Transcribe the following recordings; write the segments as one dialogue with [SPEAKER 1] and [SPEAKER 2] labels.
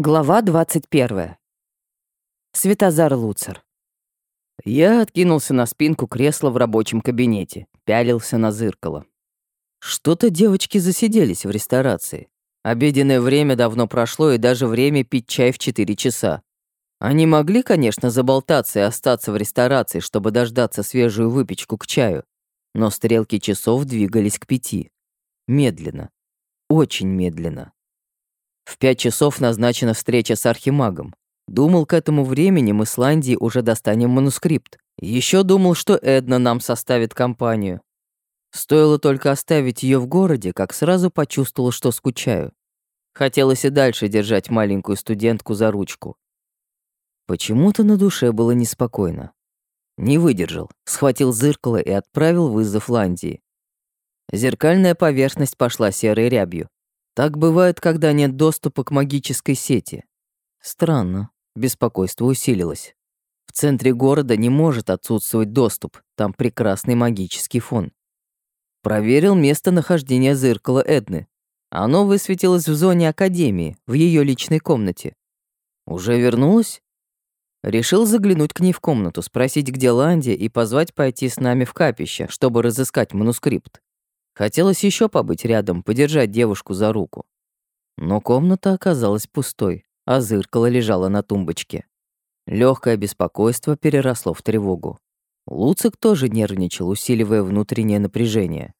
[SPEAKER 1] Глава 21. Светозар Луцер.
[SPEAKER 2] Я откинулся на спинку кресла в рабочем кабинете, пялился на зеркало. Что-то девочки засиделись в ресторации. Обеденное время давно прошло, и даже время пить чай в 4 часа. Они могли, конечно, заболтаться и остаться в ресторации, чтобы дождаться свежую выпечку к чаю, но стрелки часов двигались к пяти. Медленно. Очень медленно. В пять часов назначена встреча с архимагом. Думал, к этому времени мы с Ландией уже достанем манускрипт. Еще думал, что Эдна нам составит компанию. Стоило только оставить ее в городе, как сразу почувствовал, что скучаю. Хотелось и дальше держать маленькую студентку за ручку. Почему-то на душе было неспокойно. Не выдержал, схватил зеркало и отправил вызов Ландии. Зеркальная поверхность пошла серой рябью. Так бывает, когда нет доступа к магической сети. Странно, беспокойство усилилось. В центре города не может отсутствовать доступ, там прекрасный магический фон. Проверил местонахождение зеркала Эдны. Оно высветилось в зоне Академии, в ее личной комнате. Уже вернулась? Решил заглянуть к ней в комнату, спросить, где Ланди, и позвать пойти с нами в капище, чтобы разыскать манускрипт. Хотелось еще побыть рядом, подержать девушку за руку. Но комната оказалась пустой, а зеркало лежало на тумбочке. Легкое беспокойство переросло в тревогу. Луцик тоже нервничал, усиливая внутреннее напряжение.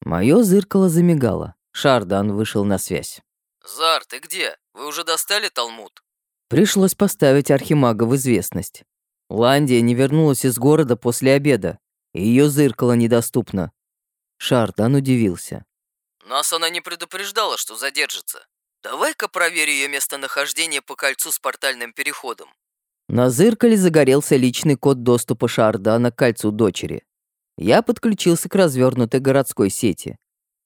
[SPEAKER 2] Мое зеркало замигало. Шардан вышел на связь.
[SPEAKER 3] «Зар, ты где? Вы уже достали Талмуд?»
[SPEAKER 2] Пришлось поставить Архимага в известность. Ландия не вернулась из города после обеда, и ее зеркало недоступно. Шардан удивился.
[SPEAKER 3] «Нас она не предупреждала, что задержится. Давай-ка проверю ее местонахождение по кольцу с портальным переходом».
[SPEAKER 2] На зеркале загорелся личный код доступа Шардана к кольцу дочери. Я подключился к развернутой городской сети.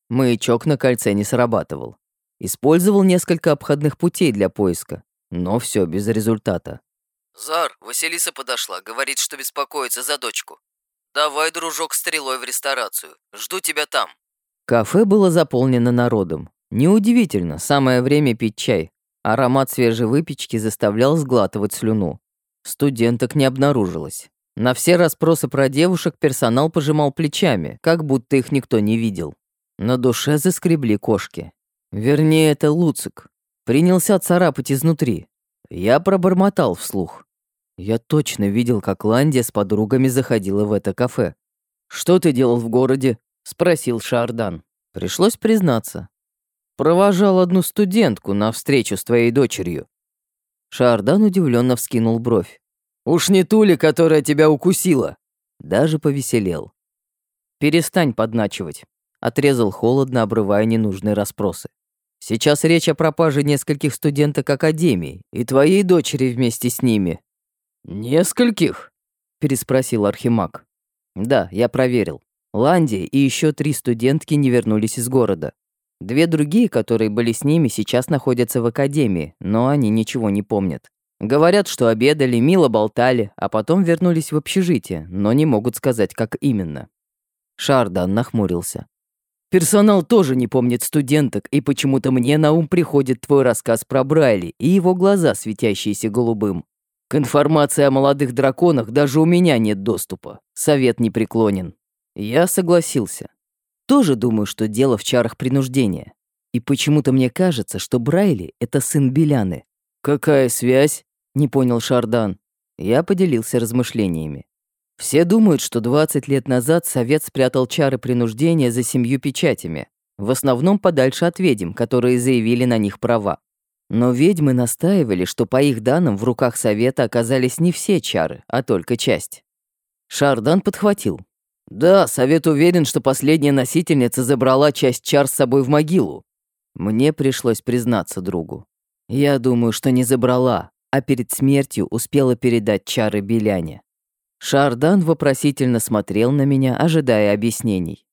[SPEAKER 2] Маячок на кольце не срабатывал. Использовал несколько обходных путей для поиска, но все без результата.
[SPEAKER 3] «Зар, Василиса подошла, говорит, что беспокоится за дочку. «Давай, дружок, стрелой в ресторацию. Жду тебя там».
[SPEAKER 2] Кафе было заполнено народом. Неудивительно, самое время пить чай. Аромат свежей выпечки заставлял сглатывать слюну. Студенток не обнаружилось. На все расспросы про девушек персонал пожимал плечами, как будто их никто не видел. На душе заскребли кошки. Вернее, это Луцик. Принялся царапать изнутри. Я пробормотал вслух. Я точно видел, как Ландия с подругами заходила в это кафе. «Что ты делал в городе?» — спросил Шардан. Пришлось признаться. «Провожал одну студентку на встречу с твоей дочерью». Шардан удивленно вскинул бровь. «Уж не ту ли, которая тебя укусила?» Даже повеселел. «Перестань подначивать», — отрезал холодно, обрывая ненужные расспросы. «Сейчас речь о пропаже нескольких студенток Академии и твоей дочери вместе с ними. «Нескольких?» — переспросил Архимаг. «Да, я проверил. Ланди и еще три студентки не вернулись из города. Две другие, которые были с ними, сейчас находятся в академии, но они ничего не помнят. Говорят, что обедали, мило болтали, а потом вернулись в общежитие, но не могут сказать, как именно». Шардан нахмурился. «Персонал тоже не помнит студенток, и почему-то мне на ум приходит твой рассказ про Брайли и его глаза, светящиеся голубым. К информации о молодых драконах даже у меня нет доступа. Совет не преклонен. Я согласился. Тоже думаю, что дело в чарах принуждения. И почему-то мне кажется, что Брайли — это сын Беляны. «Какая связь?» — не понял Шардан. Я поделился размышлениями. Все думают, что 20 лет назад Совет спрятал чары принуждения за семью печатями, в основном подальше от ведьм, которые заявили на них права. Но ведьмы настаивали, что по их данным в руках совета оказались не все чары, а только часть. Шардан подхватил. «Да, совет уверен, что последняя носительница забрала часть чар с собой в могилу». Мне пришлось признаться другу. Я думаю, что не забрала, а перед смертью успела передать чары Беляне. Шардан вопросительно смотрел на меня, ожидая объяснений.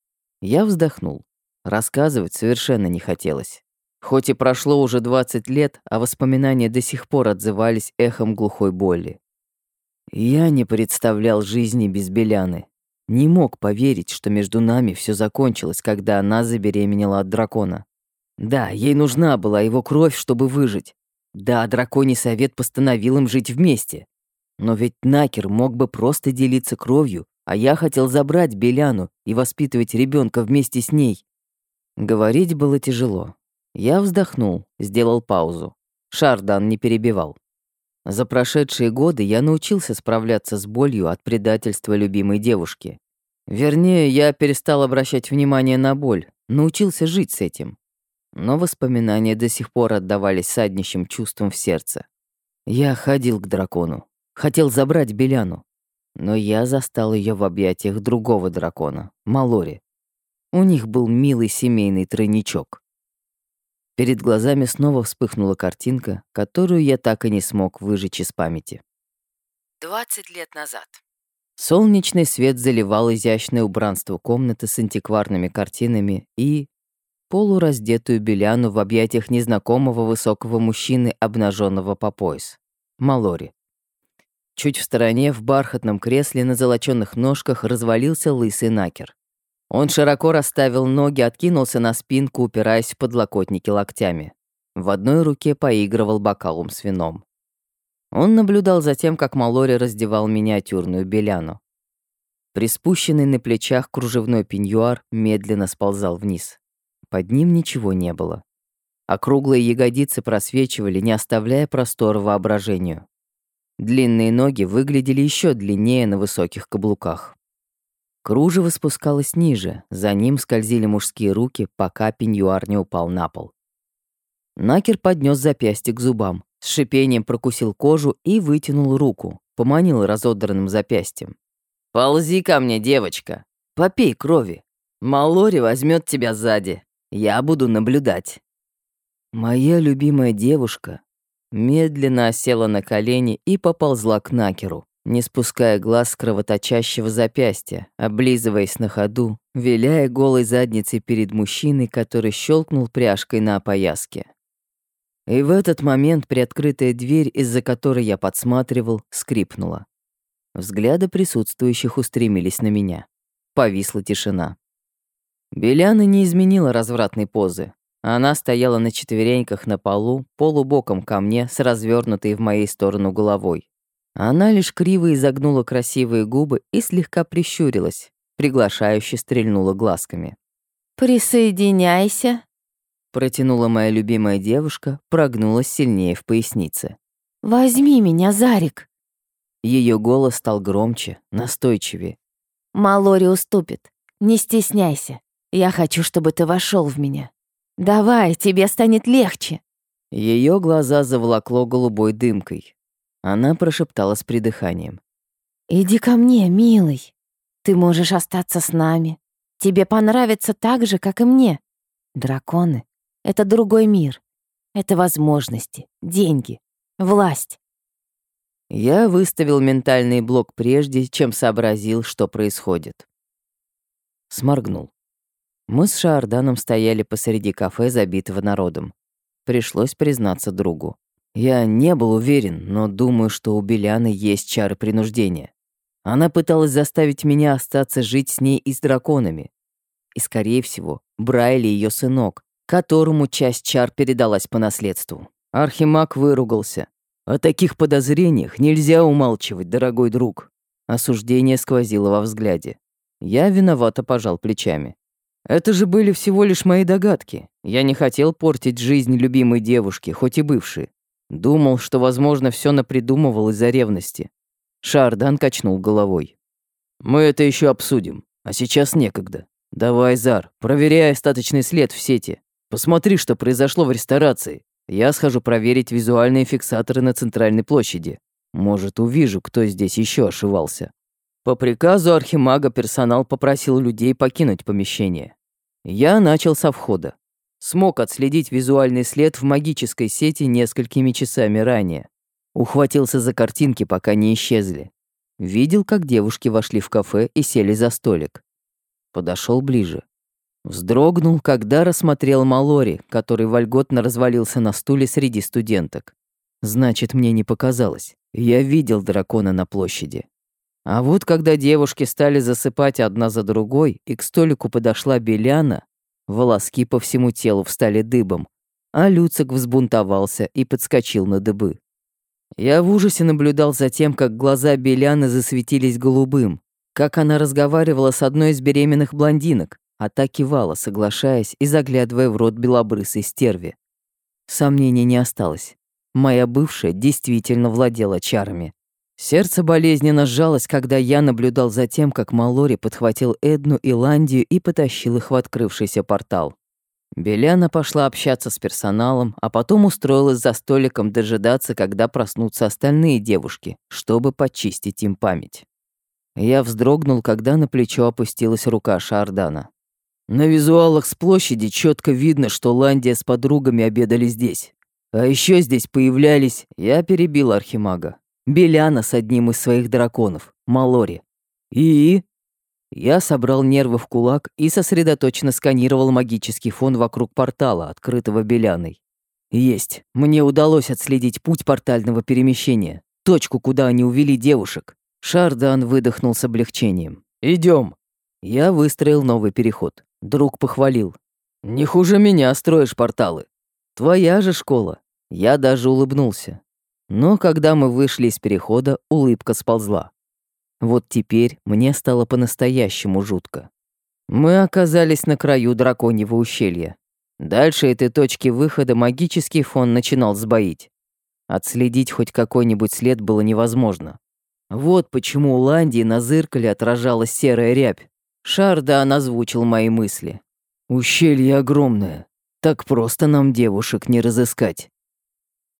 [SPEAKER 2] Я вздохнул. Рассказывать совершенно не хотелось. Хоть и прошло уже 20 лет, а воспоминания до сих пор отзывались эхом глухой боли. Я не представлял жизни без Беляны. Не мог поверить, что между нами все закончилось, когда она забеременела от дракона. Да, ей нужна была его кровь, чтобы выжить. Да, драконий совет постановил им жить вместе. Но ведь Накер мог бы просто делиться кровью, а я хотел забрать Беляну и воспитывать ребенка вместе с ней. Говорить было тяжело. Я вздохнул, сделал паузу. Шардан не перебивал. За прошедшие годы я научился справляться с болью от предательства любимой девушки. Вернее, я перестал обращать внимание на боль, научился жить с этим. Но воспоминания до сих пор отдавались саднищим чувством в сердце. Я ходил к дракону, хотел забрать Беляну, но я застал ее в объятиях другого дракона, Малори. У них был милый семейный тройничок. Перед глазами снова вспыхнула картинка, которую я так и не смог выжечь из памяти.
[SPEAKER 1] 20 лет назад.
[SPEAKER 2] Солнечный свет заливал изящное убранство комнаты с антикварными картинами и полураздетую Беляну в объятиях незнакомого высокого мужчины, обнаженного по пояс. Малори. Чуть в стороне, в бархатном кресле на золочёных ножках развалился лысый накер. Он широко расставил ноги, откинулся на спинку, упираясь в подлокотники локтями. В одной руке поигрывал бокалом с вином. Он наблюдал за тем, как Малори раздевал миниатюрную Беляну. Приспущенный на плечах кружевной пеньюар медленно сползал вниз. Под ним ничего не было. Округлые ягодицы просвечивали, не оставляя простора воображению. Длинные ноги выглядели еще длиннее на высоких каблуках. Кружево спускалось ниже, за ним скользили мужские руки, пока пеньюар не упал на пол. Накер поднес запястье к зубам, с шипением прокусил кожу и вытянул руку, поманил разодранным запястьем. «Ползи ко мне, девочка, попей крови. Малори возьмет тебя сзади, я буду наблюдать». Моя любимая девушка медленно осела на колени и поползла к Накеру не спуская глаз с кровоточащего запястья, облизываясь на ходу, виляя голой задницей перед мужчиной, который щелкнул пряжкой на опояске. И в этот момент приоткрытая дверь, из-за которой я подсматривал, скрипнула. Взгляды присутствующих устремились на меня. Повисла тишина. Беляна не изменила развратной позы. Она стояла на четвереньках на полу, полубоком ко мне, с развернутой в моей сторону головой. Она лишь криво изогнула красивые губы и слегка прищурилась, приглашающе стрельнула глазками.
[SPEAKER 4] «Присоединяйся», —
[SPEAKER 2] протянула моя любимая девушка, прогнулась сильнее в пояснице.
[SPEAKER 4] «Возьми меня, Зарик».
[SPEAKER 2] Ее голос стал громче, настойчивее.
[SPEAKER 4] «Малори уступит. Не стесняйся. Я хочу, чтобы ты вошел в меня. Давай, тебе станет легче».
[SPEAKER 2] Ее глаза заволокло голубой дымкой. Она прошептала с придыханием.
[SPEAKER 4] «Иди ко мне, милый. Ты можешь остаться с нами. Тебе понравится так же, как и мне. Драконы — это другой мир. Это возможности, деньги, власть».
[SPEAKER 2] Я выставил ментальный блок прежде, чем сообразил, что происходит. Сморгнул. Мы с Шарданом стояли посреди кафе, забитого народом. Пришлось признаться другу. Я не был уверен, но думаю, что у Беляны есть чары принуждения. Она пыталась заставить меня остаться жить с ней и с драконами. И, скорее всего, Брайли ее сынок, которому часть чар передалась по наследству. Архимаг выругался. О таких подозрениях нельзя умалчивать, дорогой друг. Осуждение сквозило во взгляде. Я виновато пожал плечами. Это же были всего лишь мои догадки. Я не хотел портить жизнь любимой девушки, хоть и бывшей. Думал, что, возможно, все напридумывал из-за ревности. Шардан качнул головой. «Мы это еще обсудим, а сейчас некогда. Давай, Зар, проверяй остаточный след в сети. Посмотри, что произошло в ресторации. Я схожу проверить визуальные фиксаторы на центральной площади. Может, увижу, кто здесь еще ошивался». По приказу архимага персонал попросил людей покинуть помещение. Я начал со входа смог отследить визуальный след в магической сети несколькими часами ранее. Ухватился за картинки, пока не исчезли. Видел, как девушки вошли в кафе и сели за столик. Подошел ближе. Вздрогнул, когда рассмотрел Малори, который вольготно развалился на стуле среди студенток. Значит, мне не показалось. Я видел дракона на площади. А вот когда девушки стали засыпать одна за другой, и к столику подошла Беляна, Волоски по всему телу встали дыбом. а Люцик взбунтовался и подскочил на дыбы. Я в ужасе наблюдал за тем, как глаза Беляны засветились голубым, как она разговаривала с одной из беременных блондинок, а та кивала, соглашаясь и заглядывая в рот белобрысой стерви. Сомнений не осталось. Моя бывшая действительно владела чарами. Сердце болезненно сжалось, когда я наблюдал за тем, как Малори подхватил Эдну и Ландию и потащил их в открывшийся портал. Беляна пошла общаться с персоналом, а потом устроилась за столиком дожидаться, когда проснутся остальные девушки, чтобы почистить им память. Я вздрогнул, когда на плечо опустилась рука Шардана. На визуалах с площади четко видно, что Ландия с подругами обедали здесь. А еще здесь появлялись... Я перебил Архимага. Беляна с одним из своих драконов, Малори. И... Я собрал нервы в кулак и сосредоточенно сканировал магический фон вокруг портала, открытого Беляной. Есть. Мне удалось отследить путь портального перемещения, точку, куда они увели девушек. Шардан выдохнул с облегчением. Идем. Я выстроил новый переход. Друг похвалил. «Не хуже меня строишь порталы. Твоя же школа». Я даже улыбнулся. Но когда мы вышли из перехода, улыбка сползла. Вот теперь мне стало по-настоящему жутко. Мы оказались на краю драконьего ущелья. Дальше этой точки выхода магический фон начинал сбоить. Отследить хоть какой-нибудь след было невозможно. Вот почему у Ландии на зыркале отражалась серая рябь. Шардан озвучил мои мысли. «Ущелье огромное. Так просто нам девушек не разыскать.